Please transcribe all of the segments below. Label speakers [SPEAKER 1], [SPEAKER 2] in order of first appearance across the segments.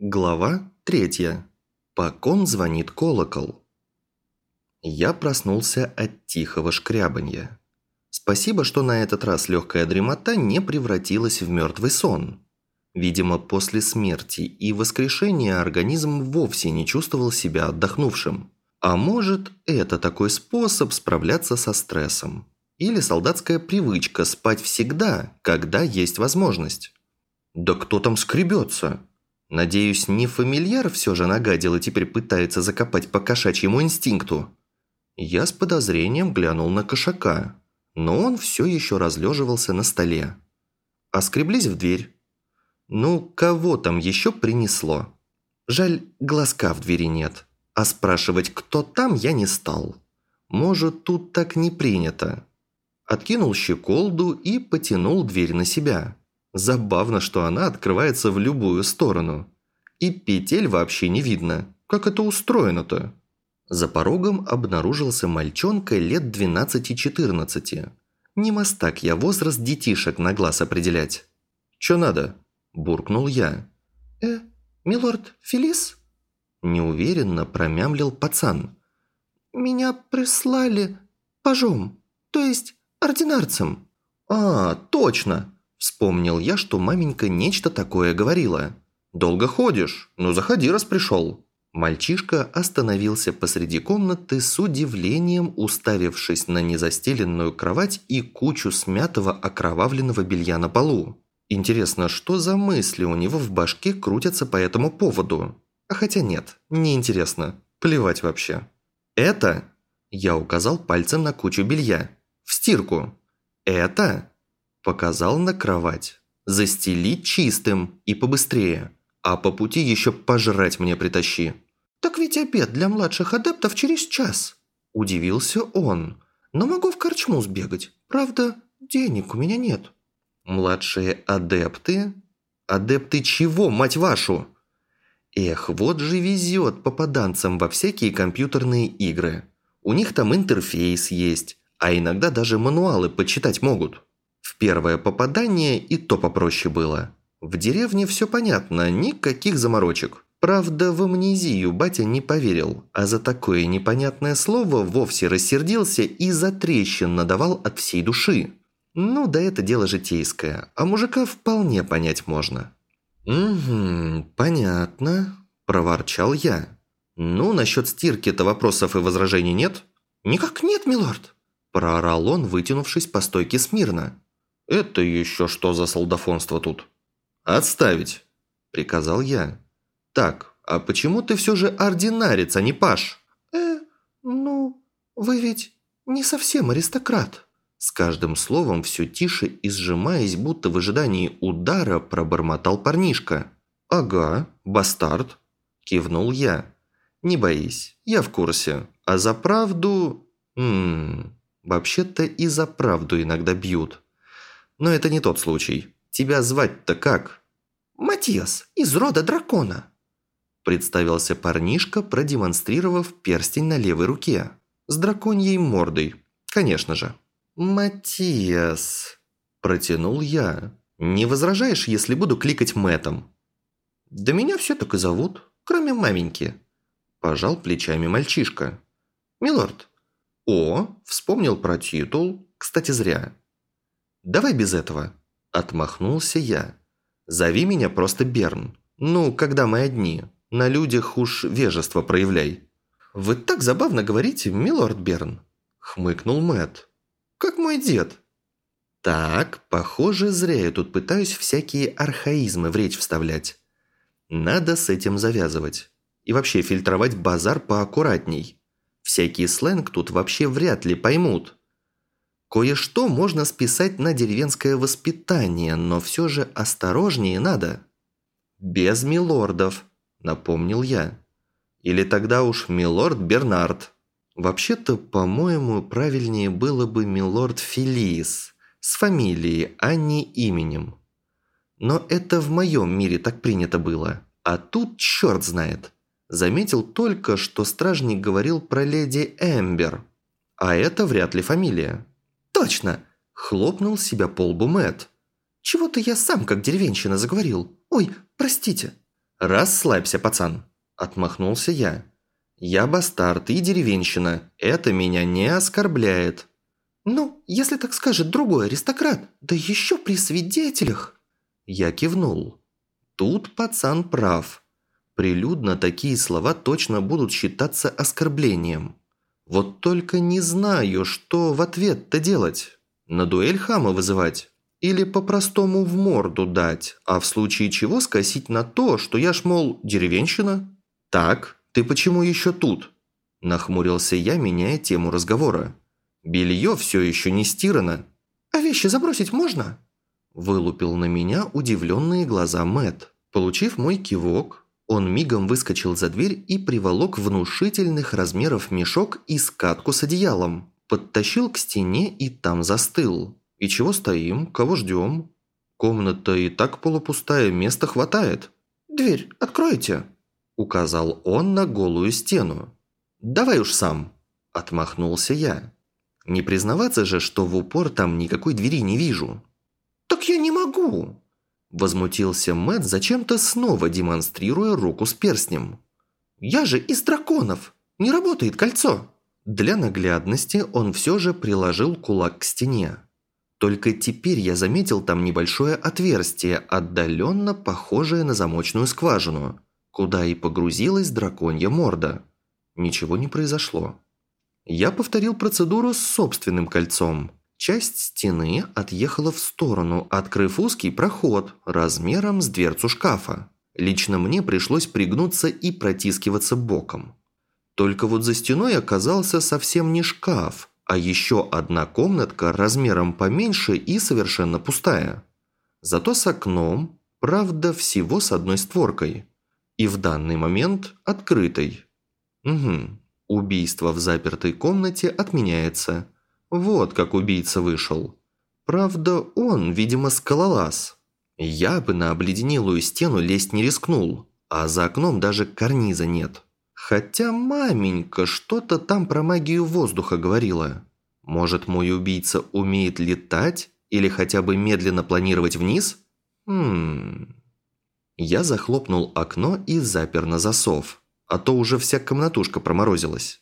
[SPEAKER 1] Глава третья. По ком звонит колокол? Я проснулся от тихого шкрябанья. Спасибо, что на этот раз легкая дремота не превратилась в мертвый сон. Видимо, после смерти и воскрешения организм вовсе не чувствовал себя отдохнувшим. А может, это такой способ справляться со стрессом. Или солдатская привычка спать всегда, когда есть возможность. Да кто там скребется? Надеюсь, не фамильяр все же нагадил и теперь пытается закопать по кошачьему инстинкту. Я с подозрением глянул на кошака, но он все еще разлеживался на столе. Оскреблись в дверь. Ну, кого там еще принесло? Жаль, глазка в двери нет. А спрашивать, кто там, я не стал. Может, тут так не принято. Откинул щеколду и потянул дверь на себя. Забавно, что она открывается в любую сторону. И петель вообще не видно. Как это устроено-то? За порогом обнаружился мальчонка лет 12-14. Не мастак я возраст детишек на глаз определять. «Чё надо?» – буркнул я.
[SPEAKER 2] «Э, милорд Фелис?»
[SPEAKER 1] Неуверенно промямлил пацан.
[SPEAKER 2] «Меня прислали пажом, то есть ординарцем».
[SPEAKER 1] «А, точно!» Вспомнил я, что маменька нечто такое говорила. «Долго ходишь? Ну заходи, раз пришел». Мальчишка остановился посреди комнаты с удивлением, уставившись на незастеленную кровать и кучу смятого окровавленного белья на полу. Интересно, что за мысли у него в башке крутятся по этому поводу? А хотя нет, не интересно. Плевать вообще. «Это?» Я указал пальцем на кучу белья. «В стирку». «Это?» Показал на кровать. Застелить чистым и побыстрее. А по пути еще пожрать мне притащи.
[SPEAKER 2] «Так ведь обед для младших адептов через час», – удивился он. «Но могу в корчму сбегать. Правда, денег у меня нет».
[SPEAKER 1] «Младшие адепты? Адепты чего, мать вашу?» Эх, вот же везет попаданцам во всякие компьютерные игры. У них там интерфейс есть, а иногда даже мануалы почитать могут. В первое попадание и то попроще было. В деревне все понятно, никаких заморочек. Правда, в амнезию батя не поверил, а за такое непонятное слово вовсе рассердился и за трещин надавал от всей души. Ну, да это дело житейское, а мужика вполне понять можно. «Угу, понятно», – проворчал я. «Ну, насчет стирки-то вопросов и возражений нет?»
[SPEAKER 2] «Никак нет, милорд», –
[SPEAKER 1] проорал он, вытянувшись по стойке смирно. «Это еще что за солдафонство тут?» «Отставить!» – приказал я. «Так, а почему ты все же ординарец, а не паш?»
[SPEAKER 2] «Э, ну, вы ведь не совсем аристократ».
[SPEAKER 1] С каждым словом все тише и сжимаясь, будто в ожидании удара, пробормотал парнишка. «Ага, бастард», – кивнул я. «Не боись, я в курсе. А за правду...» «Ммм, вообще-то и за правду иногда бьют». Но это не тот случай. Тебя звать-то как?»
[SPEAKER 2] «Матиас, из рода дракона», – представился парнишка, продемонстрировав перстень на левой руке. С драконьей мордой, конечно же.
[SPEAKER 1] «Матиас», – протянул я. «Не возражаешь, если буду кликать Мэтом?»
[SPEAKER 2] «Да меня все так и зовут, кроме маменьки», – пожал плечами мальчишка. «Милорд».
[SPEAKER 1] «О, вспомнил про титул. Кстати, зря. «Давай без этого», – отмахнулся я. «Зови меня просто Берн. Ну, когда мы одни. На людях уж вежество проявляй».
[SPEAKER 2] «Вы так забавно говорите, милорд Берн», – хмыкнул Мэт. «Как мой дед».
[SPEAKER 1] «Так, похоже, зря я тут пытаюсь всякие архаизмы в речь вставлять. Надо с этим завязывать. И вообще фильтровать базар поаккуратней. Всякий сленг тут вообще вряд ли поймут». Кое-что можно списать на деревенское воспитание, но все же осторожнее надо. «Без милордов», – напомнил я. «Или тогда уж милорд Бернард». Вообще-то, по-моему, правильнее было бы милорд Фелис, с фамилией, а не именем. Но это в моем мире так принято было, а тут черт знает. Заметил только, что стражник говорил про леди Эмбер, а это вряд ли фамилия.
[SPEAKER 2] «Точно!» – хлопнул себя по лбу Мэтт. «Чего-то я сам как деревенщина заговорил. Ой, простите!»
[SPEAKER 1] «Расслабься, пацан», – отмахнулся я. «Я бастард и деревенщина. Это меня не оскорбляет».
[SPEAKER 2] «Ну, если так скажет другой аристократ, да еще при свидетелях!»
[SPEAKER 1] Я кивнул. Тут пацан прав. Прилюдно такие слова точно будут считаться оскорблением. Вот только не знаю, что в ответ-то делать. На дуэль хама вызывать? Или по-простому в морду дать, а в случае чего скосить на то, что я ж, мол, деревенщина? Так, ты почему еще тут? Нахмурился я, меняя тему разговора. Белье все еще не стирано.
[SPEAKER 2] А вещи забросить можно?
[SPEAKER 1] Вылупил на меня удивленные глаза Мэт. Получив мой кивок, он мигом выскочил за дверь и приволок внушительных размеров мешок и скатку с одеялом. Подтащил к стене и там застыл. И чего стоим? Кого ждем? Комната и так полупустая, места хватает.
[SPEAKER 2] «Дверь откройте», – указал он на голую стену.
[SPEAKER 1] «Давай уж сам», – отмахнулся я. Не признаваться же, что в упор там никакой двери не вижу.
[SPEAKER 2] «Так я не могу!»
[SPEAKER 1] Возмутился Мэтт, зачем-то снова демонстрируя руку с перстнем.
[SPEAKER 2] «Я же из драконов! Не работает кольцо!»
[SPEAKER 1] Для наглядности он все же приложил кулак к стене. Только теперь я заметил там небольшое отверстие, отдаленно похожее на замочную скважину, куда и погрузилась драконья морда. Ничего не произошло. Я повторил процедуру с собственным кольцом. Часть стены отъехала в сторону, открыв узкий проход размером с дверцу шкафа. Лично мне пришлось пригнуться и протискиваться боком. Только вот за стеной оказался совсем не шкаф, а еще одна комнатка размером поменьше и совершенно пустая. Зато с окном, правда, всего с одной створкой. И в данный момент открытой. Угу. Убийство в запертой комнате отменяется. Вот как убийца вышел. Правда, он, видимо, скалолаз. Я бы на обледенелую стену лезть не рискнул, а за окном даже карниза нет. Хотя маменька что-то там про магию воздуха говорила. Может, мой убийца умеет летать или хотя бы медленно планировать вниз? Хм... Я захлопнул окно и запер на засов а то уже вся комнатушка проморозилась.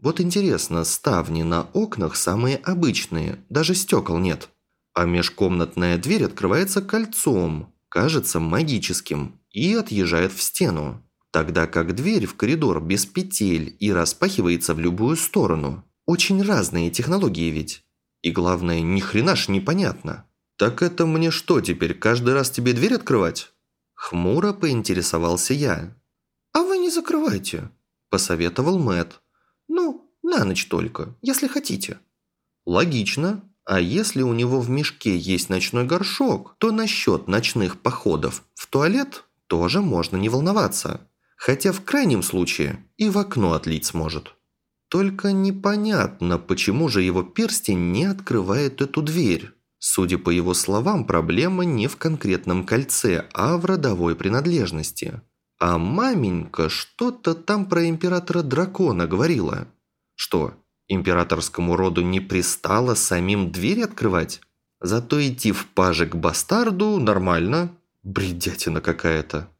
[SPEAKER 1] Вот интересно, ставни на окнах самые обычные, даже стекол нет. А межкомнатная дверь открывается кольцом, кажется магическим, и отъезжает в стену. Тогда как дверь в коридор без петель и распахивается в любую сторону. Очень разные технологии ведь. И главное, ни хрена ж непонятно. Так это мне что, теперь каждый раз тебе дверь открывать? Хмуро поинтересовался я,
[SPEAKER 2] «А вы не закрывайте», – посоветовал Мэт. «Ну, на ночь только, если хотите».
[SPEAKER 1] «Логично. А если у него в мешке есть ночной горшок, то насчет ночных походов в туалет тоже можно не волноваться. Хотя в крайнем случае и в окно отлить сможет». Только непонятно, почему же его перстень не открывает эту дверь. Судя по его словам, проблема не в конкретном кольце, а в родовой принадлежности. А маменька что-то там про императора дракона говорила. Что, императорскому роду не пристало самим дверь открывать? Зато идти в паже к бастарду нормально. Бредятина какая-то.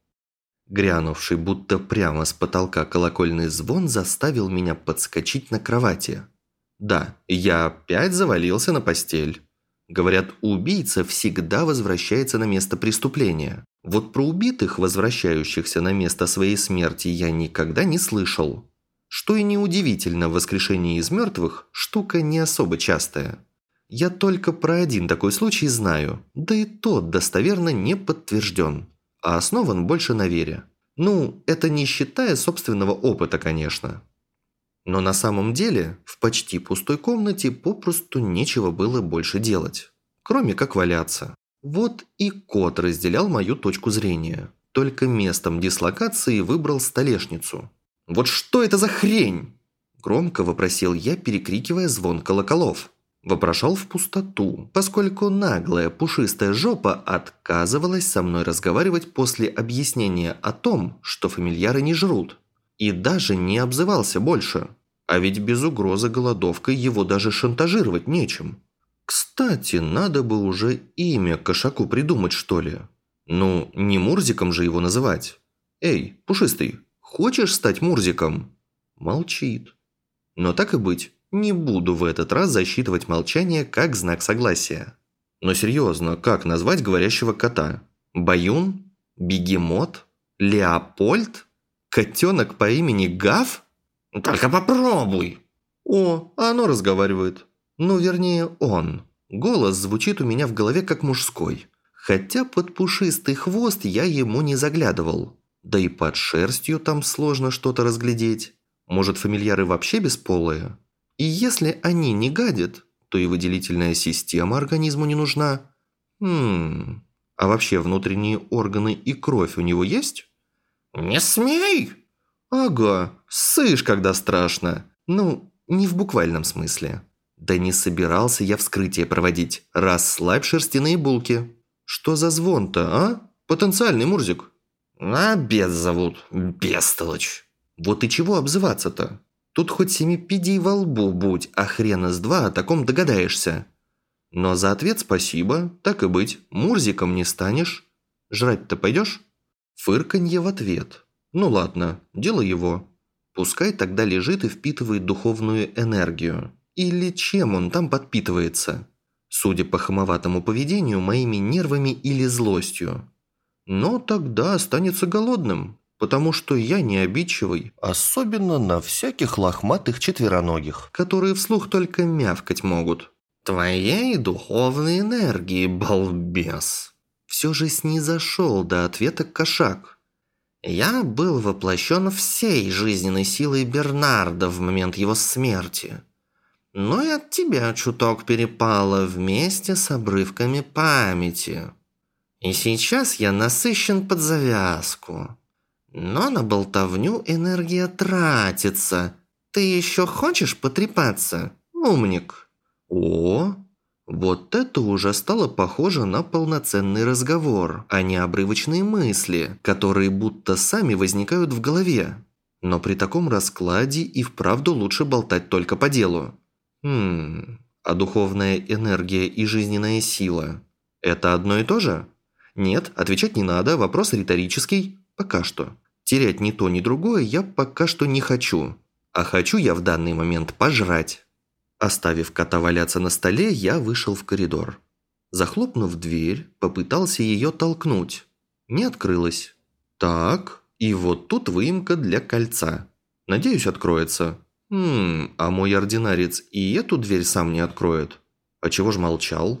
[SPEAKER 1] Грянувший будто прямо с потолка колокольный звон заставил меня подскочить на кровати. Да, я опять завалился на постель. Говорят, убийца всегда возвращается на место преступления. Вот про убитых, возвращающихся на место своей смерти, я никогда не слышал. Что и неудивительно, воскрешение из мертвых – штука не особо частая. Я только про один такой случай знаю, да и тот достоверно не подтвержден, а основан больше на вере. Ну, это не считая собственного опыта, конечно. Но на самом деле в почти пустой комнате попросту нечего было больше делать, кроме как валяться. Вот и кот разделял мою точку зрения. Только местом дислокации выбрал столешницу. «Вот что это за хрень?» Громко вопросил я, перекрикивая звон колоколов. Вопрошал в пустоту, поскольку наглая пушистая жопа отказывалась со мной разговаривать после объяснения о том, что фамильяры не жрут. И даже не обзывался больше. А ведь без угрозы голодовкой его даже шантажировать нечем. Кстати, надо бы уже имя кошаку придумать, что ли. Ну, не Мурзиком же его называть. «Эй, пушистый, хочешь стать Мурзиком?» Молчит. Но так и быть, не буду в этот раз засчитывать молчание как знак согласия. Но серьезно, как назвать говорящего кота? Баюн? Бегемот? Леопольд? Котенок по имени Гав?
[SPEAKER 2] Только попробуй.
[SPEAKER 1] О, оно разговаривает. Ну, вернее, он. Голос звучит у меня в голове как мужской. Хотя под пушистый хвост я ему не заглядывал. Да и под шерстью там сложно что-то разглядеть. Может, фамильяры вообще бесполые? И если они не гадят, то и выделительная система организму не нужна. Хм... А вообще внутренние органы и кровь у него есть?
[SPEAKER 2] «Не смей!»
[SPEAKER 1] «Ага, сышь, когда страшно. Ну, не в буквальном смысле». «Да не собирался я вскрытие проводить. Расслабь шерстяные булки». «Что за звон-то, а? Потенциальный Мурзик».
[SPEAKER 2] «А без зовут, бестолочь».
[SPEAKER 1] «Вот и чего обзываться-то? Тут хоть семипедий во лбу будь, а хрена с два о таком догадаешься». «Но за ответ спасибо, так и быть, Мурзиком не станешь. Жрать-то пойдешь?» Фырканье в ответ. «Ну ладно, дело его. Пускай тогда лежит и впитывает духовную энергию. Или чем он там подпитывается?» Судя по хамоватому поведению, моими нервами или злостью. Но тогда останется голодным, потому что я не обидчивый. Особенно на всяких лохматых четвероногих, которые вслух только мявкать могут.
[SPEAKER 2] Твоей духовной энергии, балбес.
[SPEAKER 1] Все же снизошел до ответа кошак.
[SPEAKER 2] Я был воплощен всей жизненной силой Бернарда в момент его смерти но и от тебя чуток перепало вместе с обрывками памяти. И сейчас я насыщен под завязку. Но на болтовню энергия тратится. Ты еще хочешь потрепаться, умник?
[SPEAKER 1] О, вот это уже стало похоже на полноценный разговор, а не обрывочные мысли, которые будто сами возникают в голове. Но при таком раскладе и вправду лучше болтать только по делу. Хм, а духовная энергия и жизненная сила – это одно и то же? Нет, отвечать не надо, вопрос риторический. Пока что. Терять ни то, ни другое я пока что не хочу. А хочу я в данный момент пожрать. Оставив кота валяться на столе, я вышел в коридор. Захлопнув дверь, попытался ее толкнуть. Не открылась. Так, и вот тут выемка для кольца. Надеюсь, откроется. «Хм, а мой ординарец и эту дверь сам не откроет? А чего ж молчал?»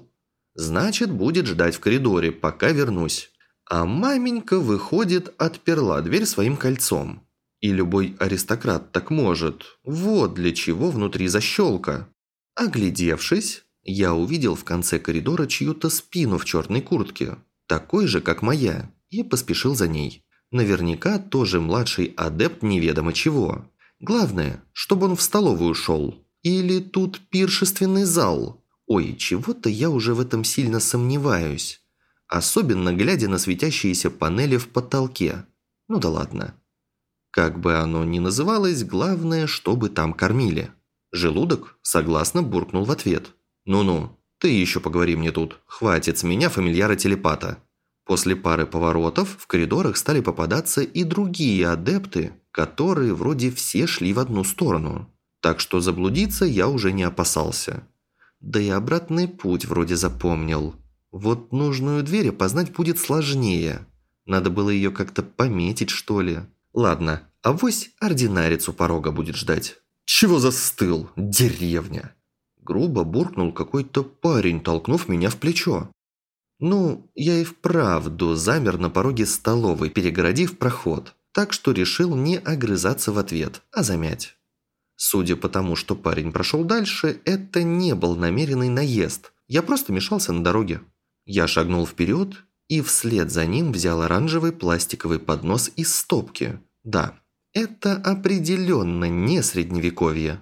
[SPEAKER 1] «Значит, будет ждать в коридоре, пока вернусь». А маменька, выходит, отперла дверь своим кольцом. И любой аристократ так может. Вот для чего внутри защелка. Оглядевшись, я увидел в конце коридора чью-то спину в черной куртке, такой же, как моя, и поспешил за ней. Наверняка тоже младший адепт неведомо чего. Главное, чтобы он в столовую шел. Или тут пиршественный зал. Ой, чего-то я уже в этом сильно сомневаюсь. Особенно глядя на светящиеся панели в потолке. Ну да ладно. Как бы оно ни называлось, главное, чтобы там кормили. Желудок согласно буркнул в ответ. «Ну-ну, ты еще поговори мне тут. Хватит с меня фамильяра-телепата». После пары поворотов в коридорах стали попадаться и другие адепты, которые вроде все шли в одну сторону. Так что заблудиться я уже не опасался. Да и обратный путь вроде запомнил. Вот нужную дверь опознать будет сложнее. Надо было ее как-то пометить, что ли. Ладно, авось ординарец у порога будет ждать. Чего застыл, деревня? Грубо буркнул какой-то парень, толкнув меня в плечо. Ну, я и вправду замер на пороге столовой, перегородив проход так что решил не огрызаться в ответ, а замять. Судя по тому, что парень прошел дальше, это не был намеренный наезд. Я просто мешался на дороге. Я шагнул вперед и вслед за ним взял оранжевый пластиковый поднос из стопки. Да, это определенно не средневековье.